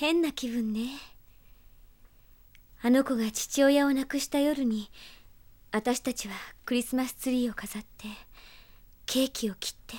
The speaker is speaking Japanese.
変な気分ね。あの子が父親を亡くした夜に私たちはクリスマスツリーを飾ってケーキを切って。